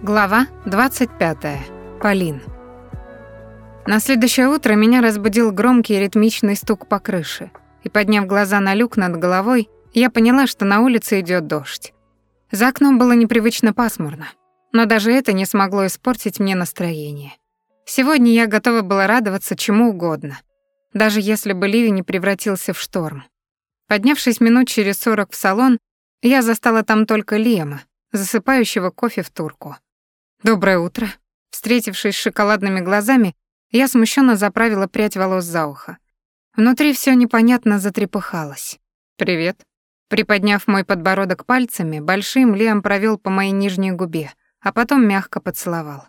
Глава 25. Полин. На следующее утро меня разбудил громкий ритмичный стук по крыше, и, подняв глаза на люк над головой, я поняла, что на улице идет дождь. За окном было непривычно пасмурно, но даже это не смогло испортить мне настроение. Сегодня я готова была радоваться чему угодно, даже если бы ливень не превратился в шторм. Поднявшись минут через сорок в салон, я застала там только Лема, засыпающего кофе в турку. «Доброе утро». Встретившись с шоколадными глазами, я смущенно заправила прядь волос за ухо. Внутри все непонятно затрепыхалось. «Привет». Приподняв мой подбородок пальцами, большим Лиам провел по моей нижней губе, а потом мягко поцеловал.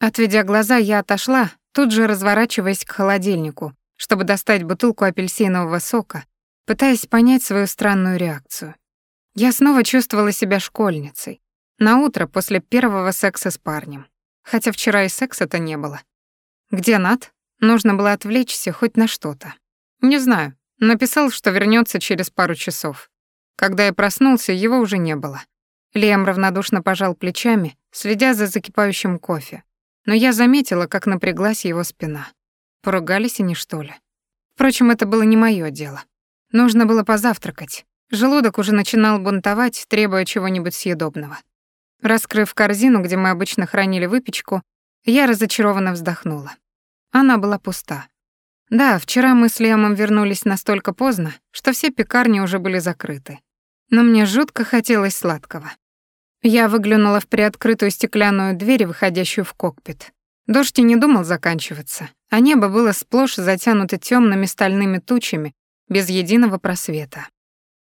Отведя глаза, я отошла, тут же разворачиваясь к холодильнику, чтобы достать бутылку апельсинового сока, пытаясь понять свою странную реакцию. Я снова чувствовала себя школьницей, на утро после первого секса с парнем. Хотя вчера и секса-то не было. Где Нат? Нужно было отвлечься хоть на что-то. Не знаю. Написал, что вернется через пару часов. Когда я проснулся, его уже не было. Лиам равнодушно пожал плечами, следя за закипающим кофе. Но я заметила, как напряглась его спина. Поругались они, что ли? Впрочем, это было не моё дело. Нужно было позавтракать. Желудок уже начинал бунтовать, требуя чего-нибудь съедобного. Раскрыв корзину, где мы обычно хранили выпечку, я разочарованно вздохнула. Она была пуста. Да, вчера мы с Лемом вернулись настолько поздно, что все пекарни уже были закрыты. Но мне жутко хотелось сладкого. Я выглянула в приоткрытую стеклянную дверь, выходящую в кокпит. Дождь и не думал заканчиваться, а небо было сплошь затянуто темными стальными тучами, без единого просвета.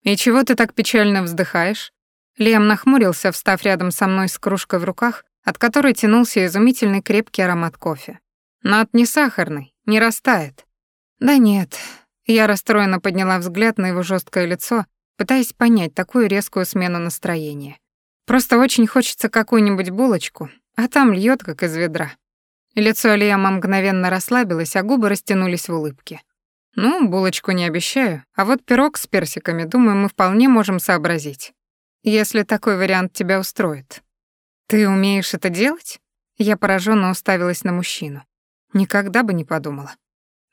«И чего ты так печально вздыхаешь?» Лиам нахмурился, встав рядом со мной с кружкой в руках, от которой тянулся изумительный крепкий аромат кофе. Над не сахарный, не растает. Да нет. Я расстроенно подняла взгляд на его жесткое лицо, пытаясь понять такую резкую смену настроения. Просто очень хочется какую-нибудь булочку, а там льет как из ведра. Лицо Лиама мгновенно расслабилось, а губы растянулись в улыбке. Ну, булочку не обещаю, а вот пирог с персиками, думаю, мы вполне можем сообразить если такой вариант тебя устроит. Ты умеешь это делать? Я пораженно уставилась на мужчину. Никогда бы не подумала.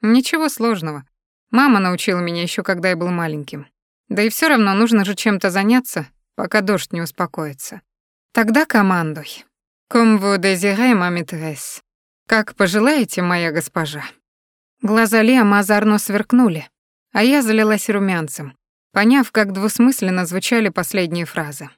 Ничего сложного. Мама научила меня еще, когда я был маленьким. Да и все равно нужно же чем-то заняться, пока дождь не успокоится. Тогда командуй. Comme vous désirez, ma. Как пожелаете, моя госпожа. Глаза Лиама озорно сверкнули, а я залилась румянцем, поняв, как двусмысленно звучали последние фразы.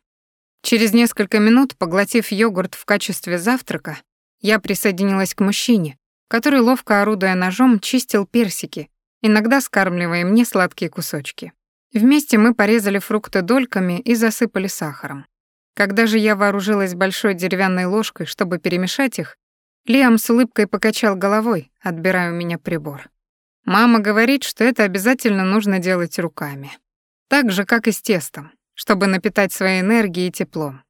Через несколько минут, поглотив йогурт в качестве завтрака, я присоединилась к мужчине, который, ловко орудуя ножом, чистил персики, иногда скармливая мне сладкие кусочки. Вместе мы порезали фрукты дольками и засыпали сахаром. Когда же я вооружилась большой деревянной ложкой, чтобы перемешать их, Лиам с улыбкой покачал головой, отбирая у меня прибор. Мама говорит, что это обязательно нужно делать руками. Так же, как и с тестом, чтобы напитать своей энергией и теплом.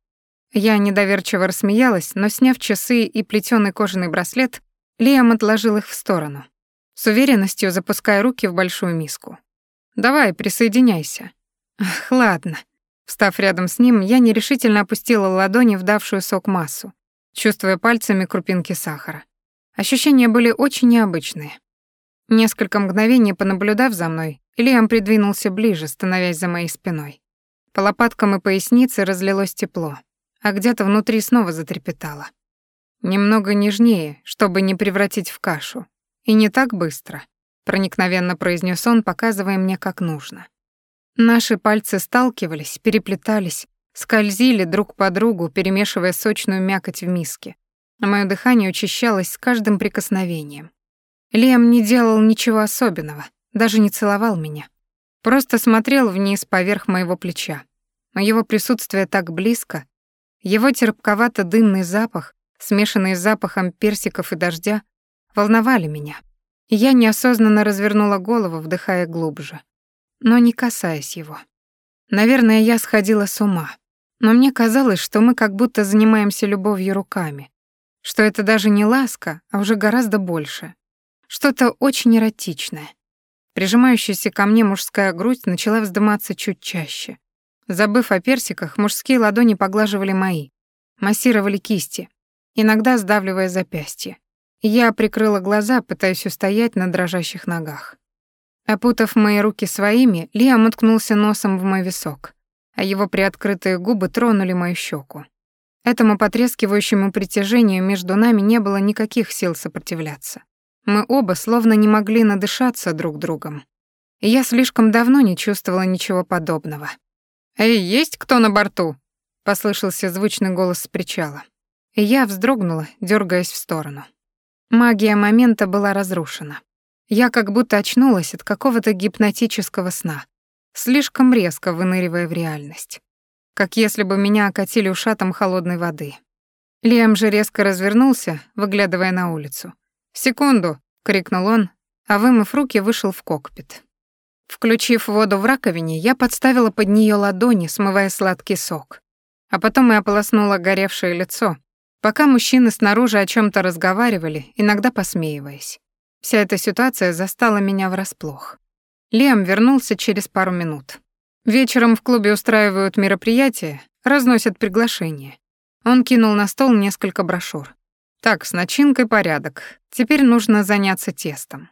Я недоверчиво рассмеялась, но, сняв часы и плетёный кожаный браслет, Лиам отложил их в сторону, с уверенностью запуская руки в большую миску. «Давай, присоединяйся». «Ах, ладно». Встав рядом с ним, я нерешительно опустила ладони в давшую сок массу, чувствуя пальцами крупинки сахара. Ощущения были очень необычные. Несколько мгновений понаблюдав за мной, Лиам придвинулся ближе, становясь за моей спиной. По лопаткам и пояснице разлилось тепло, а где-то внутри снова затрепетало. Немного нежнее, чтобы не превратить в кашу. И не так быстро, проникновенно произнес он, показывая мне, как нужно. Наши пальцы сталкивались, переплетались, скользили друг по другу, перемешивая сочную мякоть в миске. А моё дыхание учащалось с каждым прикосновением. Лиам не делал ничего особенного, даже не целовал меня. Просто смотрел вниз поверх моего плеча. Но его присутствие так близко, его терпковато-дымный запах, смешанный с запахом персиков и дождя, волновали меня. И я неосознанно развернула голову, вдыхая глубже, но не касаясь его. Наверное, я сходила с ума. Но мне казалось, что мы как будто занимаемся любовью руками, что это даже не ласка, а уже гораздо больше. Что-то очень эротичное. Прижимающаяся ко мне мужская грудь начала вздыматься чуть чаще. Забыв о персиках, мужские ладони поглаживали мои, массировали кисти, иногда сдавливая запястье. Я прикрыла глаза, пытаясь устоять на дрожащих ногах. Опутав мои руки своими, Лиам уткнулся носом в мой висок, а его приоткрытые губы тронули мою щеку. Этому потрескивающему притяжению между нами не было никаких сил сопротивляться. Мы оба словно не могли надышаться друг другом. И я слишком давно не чувствовала ничего подобного. «Эй, есть кто на борту?» — послышался звучный голос с причала. И я вздрогнула, дергаясь в сторону. Магия момента была разрушена. Я как будто очнулась от какого-то гипнотического сна, слишком резко выныривая в реальность. Как если бы меня окатили ушатом холодной воды. Лиам же резко развернулся, выглядывая на улицу. «Секунду!» — крикнул он, а вымыв руки, вышел в кокпит. Включив воду в раковине, я подставила под нее ладони, смывая сладкий сок. А потом я ополоснула горевшее лицо, Пока мужчины снаружи о чем то разговаривали, иногда посмеиваясь. Вся эта ситуация застала меня врасплох. Лем вернулся через пару минут. Вечером в клубе устраивают мероприятия, разносят приглашения. Он кинул на стол несколько брошюр. Так, с начинкой порядок. Теперь нужно заняться тестом.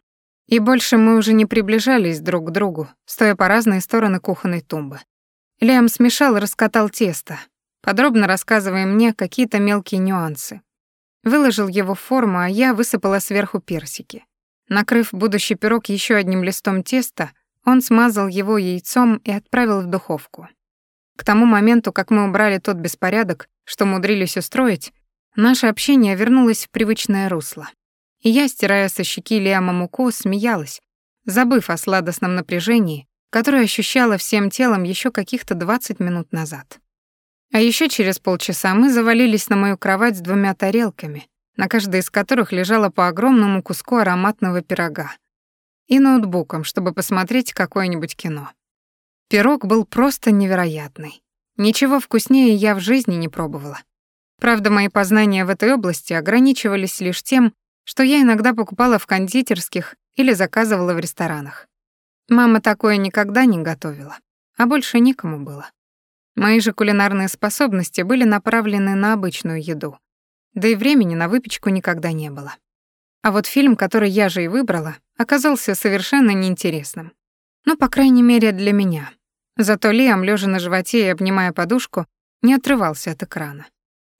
И больше мы уже не приближались друг к другу, стоя по разные стороны кухонной тумбы. Лем смешал и раскатал тесто, подробно рассказывая мне какие-то мелкие нюансы. Выложил его в форму, а я высыпала сверху персики. Накрыв будущий пирог еще одним листом теста, он смазал его яйцом и отправил в духовку. К тому моменту, как мы убрали тот беспорядок, что умудрились устроить, наше общение вернулось в привычное русло. И я, стирая со щеки Лиама муку, смеялась, забыв о сладостном напряжении, которое ощущала всем телом еще каких-то 20 минут назад. А еще через полчаса мы завалились на мою кровать с двумя тарелками, на каждой из которых лежало по огромному куску ароматного пирога, и ноутбуком, чтобы посмотреть какое-нибудь кино. Пирог был просто невероятный. Ничего вкуснее я в жизни не пробовала. Правда, мои познания в этой области ограничивались лишь тем, что я иногда покупала в кондитерских или заказывала в ресторанах. Мама такое никогда не готовила, а больше никому было. Мои же кулинарные способности были направлены на обычную еду. Да и времени на выпечку никогда не было. А вот фильм, который я же и выбрала, оказался совершенно неинтересным. Ну, по крайней мере, для меня. Зато Лиам, лежа на животе и обнимая подушку, не отрывался от экрана.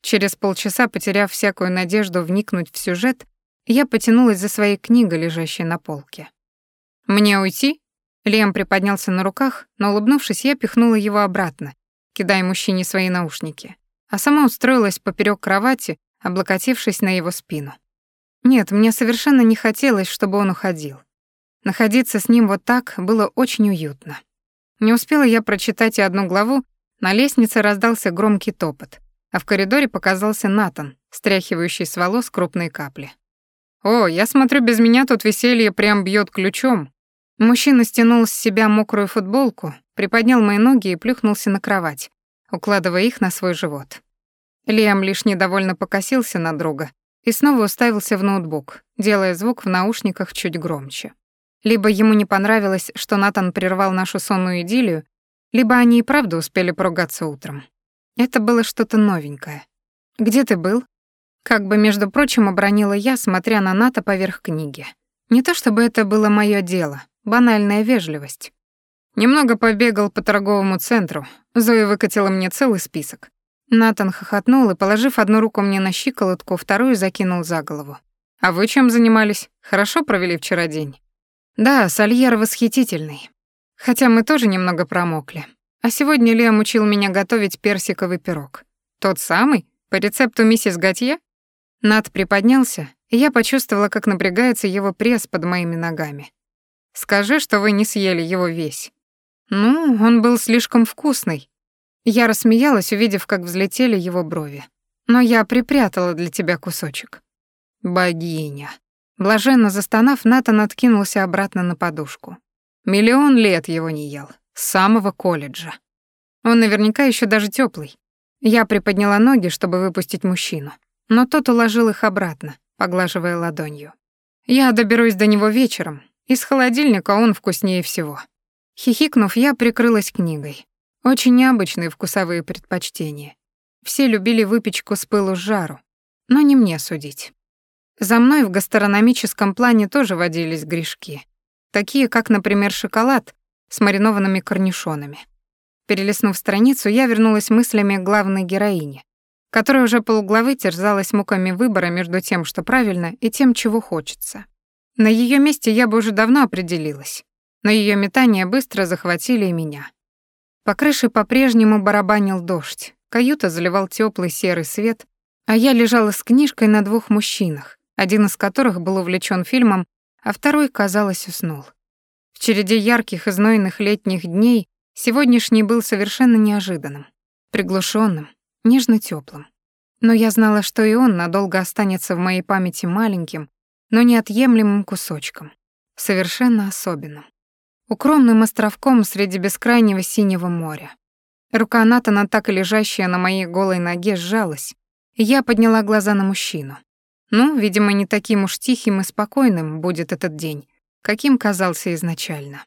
Через полчаса, потеряв всякую надежду вникнуть в сюжет, я потянулась за своей книгой, лежащей на полке. «Мне уйти?» Лиам приподнялся на руках, но, улыбнувшись, я пихнула его обратно кидая мужчине свои наушники, а сама устроилась поперек кровати, облокотившись на его спину. Нет, мне совершенно не хотелось, чтобы он уходил. Находиться с ним вот так было очень уютно. Не успела я прочитать и одну главу, на лестнице раздался громкий топот, а в коридоре показался Натан, стряхивающий с волос крупные капли. «О, я смотрю, без меня тут веселье прям бьет ключом». Мужчина стянул с себя мокрую футболку, приподнял мои ноги и плюхнулся на кровать, укладывая их на свой живот. Лиам лишь недовольно покосился на друга и снова уставился в ноутбук, делая звук в наушниках чуть громче. Либо ему не понравилось, что Натан прервал нашу сонную идиллию, либо они и правда успели поругаться утром. Это было что-то новенькое. «Где ты был?» Как бы, между прочим, обронила я, смотря на Ната поверх книги. Не то чтобы это было моё дело, банальная вежливость. Немного побегал по торговому центру. Зоя выкатила мне целый список. Натан хохотнул и, положив одну руку мне на щиколотку, вторую закинул за голову. «А вы чем занимались? Хорошо провели вчера день?» «Да, Сальер восхитительный. Хотя мы тоже немного промокли. А сегодня Лиам учил меня готовить персиковый пирог. Тот самый? По рецепту миссис Готье?» Нат приподнялся, и я почувствовала, как напрягается его пресс под моими ногами. «Скажи, что вы не съели его весь». «Ну, он был слишком вкусный». Я рассмеялась, увидев, как взлетели его брови. «Но я припрятала для тебя кусочек». «Богиня». Блаженно застонав, Натан откинулся обратно на подушку. Миллион лет его не ел. С самого колледжа. Он наверняка еще даже теплый. Я приподняла ноги, чтобы выпустить мужчину. Но тот уложил их обратно, поглаживая ладонью. Я доберусь до него вечером. Из холодильника он вкуснее всего. Хихикнув, я прикрылась книгой. Очень необычные вкусовые предпочтения. Все любили выпечку с пылу с жару, но не мне судить. За мной в гастрономическом плане тоже водились грешки, такие как, например, шоколад с маринованными корнишонами. Перелистнув страницу, я вернулась мыслями к главной героине, которая уже полуглавы терзалась муками выбора между тем, что правильно, и тем, чего хочется. На ее месте я бы уже давно определилась, но ее метания быстро захватили и меня. По крыше по-прежнему барабанил дождь, каюта заливал теплый серый свет, а я лежала с книжкой на двух мужчинах, один из которых был увлечен фильмом, а второй, казалось, уснул. В череде ярких и знойных летних дней Сегодняшний был совершенно неожиданным, приглушенным, нежно теплым. Но я знала, что и он надолго останется в моей памяти маленьким, но неотъемлемым кусочком, совершенно особенным. Укромным островком среди бескрайнего синего моря. Рука Натана, так и лежащая на моей голой ноге, сжалась, и я подняла глаза на мужчину. Ну, видимо, не таким уж тихим и спокойным будет этот день, каким казался изначально.